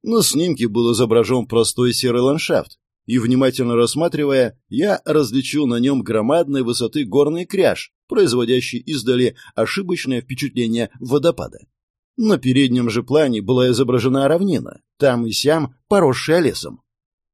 На снимке был изображен простой серый ландшафт, и, внимательно рассматривая, я различил на нем громадной высоты горный кряж, производящий издали ошибочное впечатление водопада. На переднем же плане была изображена равнина, там и сям поросшая лесом.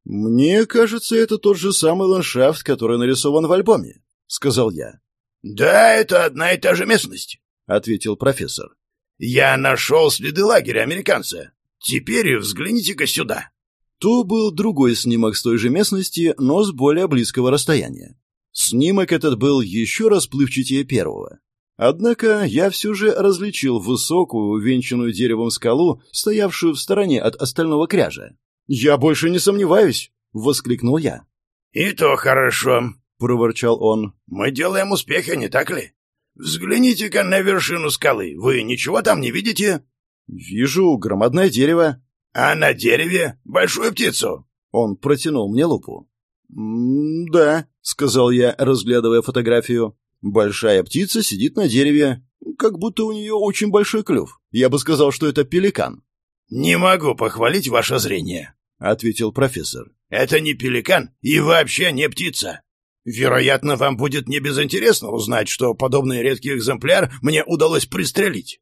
«Мне кажется, это тот же самый ландшафт, который нарисован в альбоме», — сказал я. «Да, это одна и та же местность», — ответил профессор. «Я нашел следы лагеря американца. Теперь взгляните-ка сюда». То был другой снимок с той же местности, но с более близкого расстояния. Снимок этот был еще расплывчатее первого. Однако я все же различил высокую, увенчанную деревом скалу, стоявшую в стороне от остального кряжа. «Я больше не сомневаюсь!» — воскликнул я. «И то хорошо», — проворчал он. «Мы делаем успехи, не так ли? Взгляните-ка на вершину скалы. Вы ничего там не видите?» «Вижу громадное дерево». «А на дереве большую птицу?» Он протянул мне лупу. «Да», — сказал я, разглядывая фотографию. «Большая птица сидит на дереве, как будто у нее очень большой клюв. Я бы сказал, что это пеликан». «Не могу похвалить ваше зрение», — ответил профессор. «Это не пеликан и вообще не птица. Вероятно, вам будет не безинтересно узнать, что подобный редкий экземпляр мне удалось пристрелить.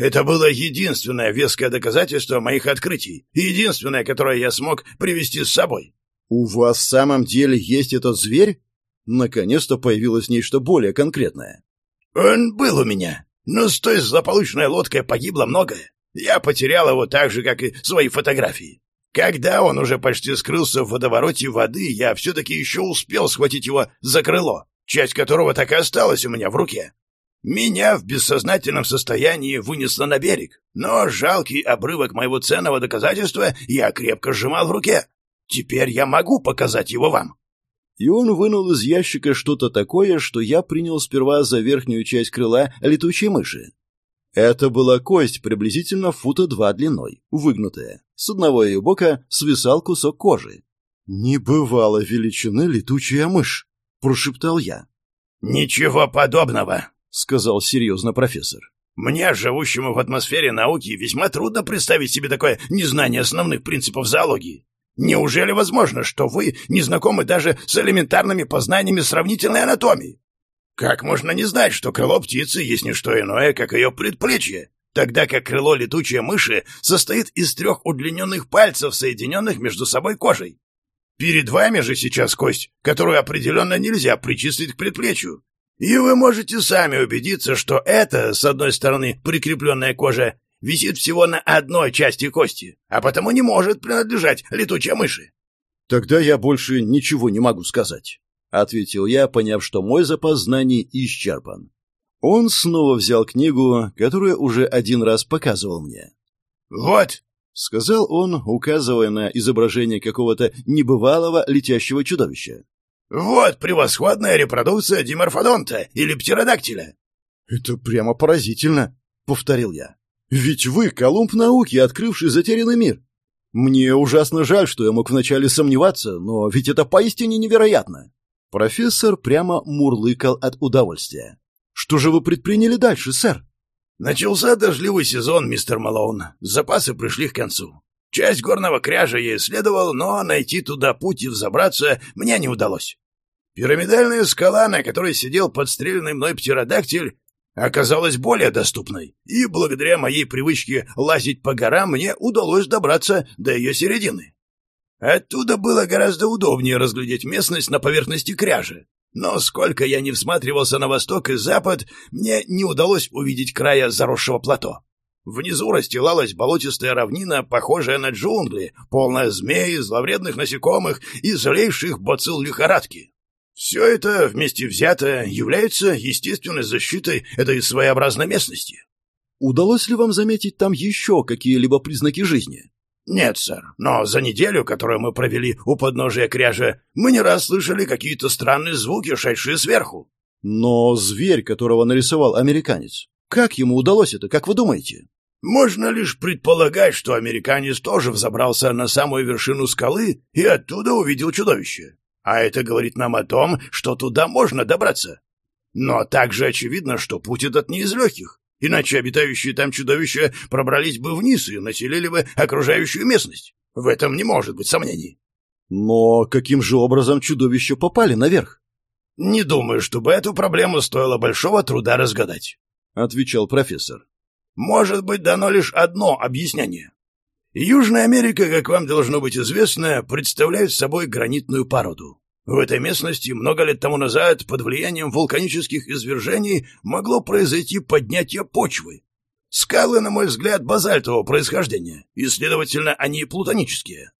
Это было единственное веское доказательство моих открытий, единственное, которое я смог привести с собой. У вас в самом деле есть этот зверь? Наконец-то появилось нечто более конкретное. Он был у меня, но с той злополучной лодкой погибло многое. Я потерял его так же, как и свои фотографии. Когда он уже почти скрылся в водовороте воды, я все-таки еще успел схватить его за крыло, часть которого так и осталась у меня в руке. Меня в бессознательном состоянии вынесло на берег, но жалкий обрывок моего ценного доказательства я крепко сжимал в руке. Теперь я могу показать его вам. И он вынул из ящика что-то такое, что я принял сперва за верхнюю часть крыла летучей мыши. Это была кость приблизительно фута два длиной, выгнутая. С одного ее бока свисал кусок кожи. «Не бывало величины летучая мышь», — прошептал я. «Ничего подобного», — сказал серьезно профессор. «Мне, живущему в атмосфере науки, весьма трудно представить себе такое незнание основных принципов зоологии. Неужели возможно, что вы не знакомы даже с элементарными познаниями сравнительной анатомии? Как можно не знать, что крыло птицы есть не что иное, как ее предплечье, тогда как крыло летучей мыши состоит из трех удлиненных пальцев, соединенных между собой кожей? Перед вами же сейчас кость, которую определенно нельзя причислить к предплечью. И вы можете сами убедиться, что это, с одной стороны, прикрепленная кожа, висит всего на одной части кости, а потому не может принадлежать летучей мыши. Тогда я больше ничего не могу сказать, ответил я, поняв, что мой запас знаний исчерпан. Он снова взял книгу, которую уже один раз показывал мне. Вот, сказал он, указывая на изображение какого-то небывалого летящего чудовища. Вот превосходная репродукция диморфодонта или птеродактиля. Это прямо поразительно, повторил я. Ведь вы Колумб науки, открывший затерянный мир. Мне ужасно жаль, что я мог вначале сомневаться, но ведь это поистине невероятно. Профессор прямо мурлыкал от удовольствия. Что же вы предприняли дальше, сэр? Начался дождливый сезон, мистер Малоун. Запасы пришли к концу. Часть горного кряжа я исследовал, но найти туда путь и взобраться мне не удалось. Пирамидальная скала, на которой сидел подстреленный мной птеродактиль, оказалась более доступной, и благодаря моей привычке лазить по горам мне удалось добраться до ее середины. Оттуда было гораздо удобнее разглядеть местность на поверхности кряжа, но сколько я не всматривался на восток и запад, мне не удалось увидеть края заросшего плато. Внизу расстилалась болотистая равнина, похожая на джунгли, полная змей, зловредных насекомых и злейших бацилл лихорадки. Все это вместе взятое является естественной защитой этой своеобразной местности. Удалось ли вам заметить там еще какие-либо признаки жизни? Нет, сэр, но за неделю, которую мы провели у подножия кряжа, мы не раз слышали какие-то странные звуки, шедшие сверху. Но зверь, которого нарисовал американец, как ему удалось это, как вы думаете? Можно лишь предполагать, что американец тоже взобрался на самую вершину скалы и оттуда увидел чудовище. А это говорит нам о том, что туда можно добраться. Но также очевидно, что путь этот не из легких, иначе обитающие там чудовища пробрались бы вниз и населили бы окружающую местность. В этом не может быть сомнений. Но каким же образом чудовища попали наверх? Не думаю, чтобы эту проблему стоило большого труда разгадать, отвечал профессор. Может быть дано лишь одно объяснение. Южная Америка, как вам должно быть известно, представляет собой гранитную породу. В этой местности много лет тому назад под влиянием вулканических извержений могло произойти поднятие почвы. Скалы, на мой взгляд, базальтового происхождения, и, следовательно, они плутонические.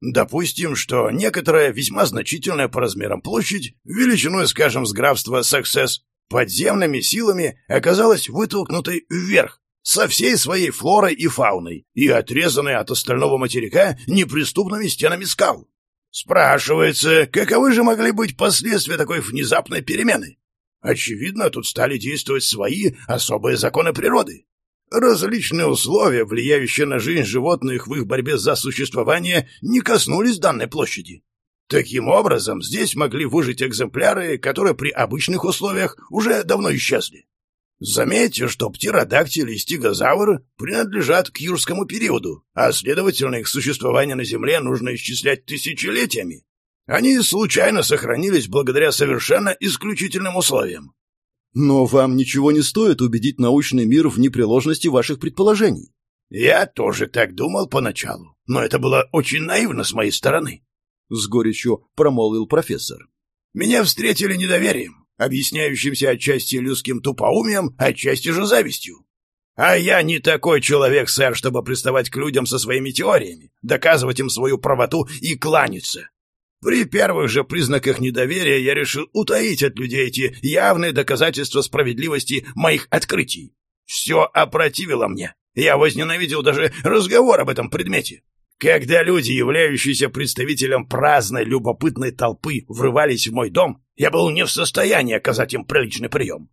Допустим, что некоторая весьма значительная по размерам площадь, величиной, скажем, с графства Саксес, подземными силами оказалась вытолкнутой вверх, со всей своей флорой и фауной и отрезанной от остального материка неприступными стенами скал. Спрашивается, каковы же могли быть последствия такой внезапной перемены? Очевидно, тут стали действовать свои особые законы природы. Различные условия, влияющие на жизнь животных в их борьбе за существование, не коснулись данной площади. Таким образом, здесь могли выжить экземпляры, которые при обычных условиях уже давно исчезли. Заметьте, что птеродактиль и стегозавр принадлежат к юрскому периоду, а, следовательно, их существование на Земле нужно исчислять тысячелетиями. Они случайно сохранились благодаря совершенно исключительным условиям. Но вам ничего не стоит убедить научный мир в непреложности ваших предположений. Я тоже так думал поначалу, но это было очень наивно с моей стороны. С горечью промолвил профессор. Меня встретили недоверием объясняющимся отчасти людским тупоумием, отчасти же завистью. А я не такой человек, сэр, чтобы приставать к людям со своими теориями, доказывать им свою правоту и кланяться. При первых же признаках недоверия я решил утаить от людей эти явные доказательства справедливости моих открытий. Все опротивило мне. Я возненавидел даже разговор об этом предмете. Когда люди, являющиеся представителем праздной, любопытной толпы, врывались в мой дом, я был не в состоянии оказать им приличный прием.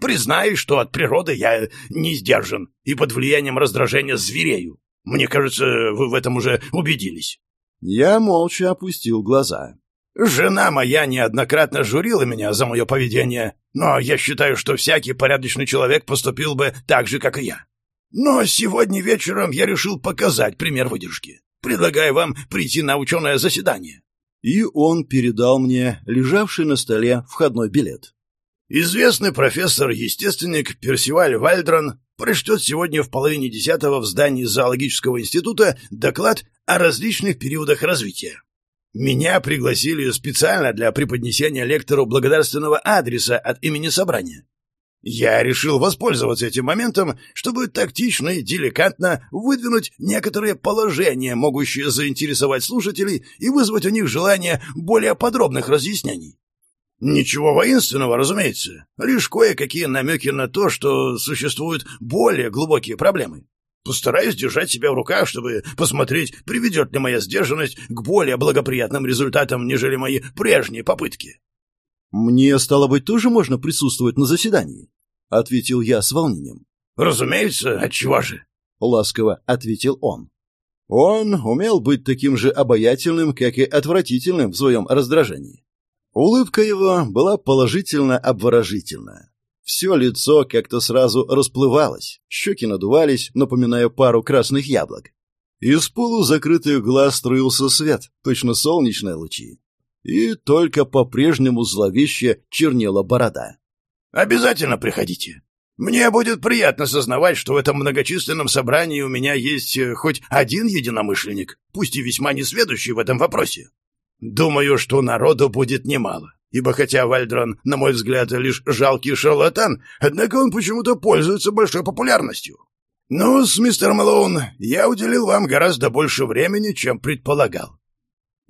Признаюсь, что от природы я не сдержан и под влиянием раздражения зверею. Мне кажется, вы в этом уже убедились. Я молча опустил глаза. Жена моя неоднократно журила меня за мое поведение, но я считаю, что всякий порядочный человек поступил бы так же, как и я. Но сегодня вечером я решил показать пример выдержки. Предлагаю вам прийти на ученое заседание. И он передал мне лежавший на столе входной билет. Известный профессор-естественник Персиваль Вальдрон прочтет сегодня в половине десятого в здании зоологического института доклад о различных периодах развития. Меня пригласили специально для преподнесения лектору благодарственного адреса от имени собрания. Я решил воспользоваться этим моментом, чтобы тактично и деликатно выдвинуть некоторые положения, могущие заинтересовать слушателей и вызвать у них желание более подробных разъяснений. Ничего воинственного, разумеется, лишь кое-какие намеки на то, что существуют более глубокие проблемы. Постараюсь держать себя в руках, чтобы посмотреть, приведет ли моя сдержанность к более благоприятным результатам, нежели мои прежние попытки. «Мне, стало быть, тоже можно присутствовать на заседании?» — ответил я с волнением. «Разумеется, отчего же?» — ласково ответил он. Он умел быть таким же обаятельным, как и отвратительным в своем раздражении. Улыбка его была положительно обворожительна. Все лицо как-то сразу расплывалось, щеки надувались, напоминая пару красных яблок. Из полузакрытых глаз струился свет, точно солнечные лучи. И только по-прежнему зловеще чернела борода. «Обязательно приходите. Мне будет приятно сознавать, что в этом многочисленном собрании у меня есть э, хоть один единомышленник, пусть и весьма несведущий в этом вопросе. Думаю, что народу будет немало, ибо хотя Вальдрон, на мой взгляд, лишь жалкий шарлатан, однако он почему-то пользуется большой популярностью. Ну, с мистер Малоун, я уделил вам гораздо больше времени, чем предполагал.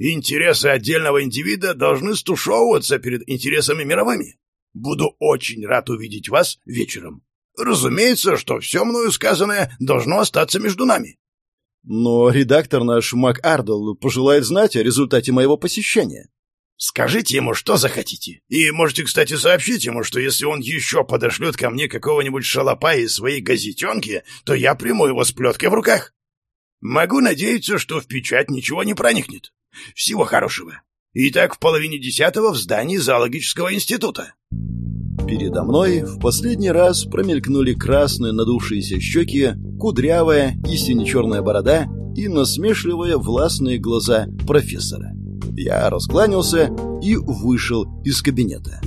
Интересы отдельного индивида должны стушевываться перед интересами мировыми. Буду очень рад увидеть вас вечером. Разумеется, что все мною сказанное должно остаться между нами. Но редактор наш Мак Ардл пожелает знать о результате моего посещения. Скажите ему, что захотите. И можете, кстати, сообщить ему, что если он еще подошлет ко мне какого-нибудь шалопа из своей газетенки, то я приму его с плеткой в руках. Могу надеяться, что в печать ничего не проникнет. Всего хорошего. Итак, в половине десятого в здании зоологического института. Передо мной в последний раз промелькнули красные надувшиеся щеки, кудрявая и сине-черная борода и насмешливые властные глаза профессора. Я раскланялся и вышел из кабинета.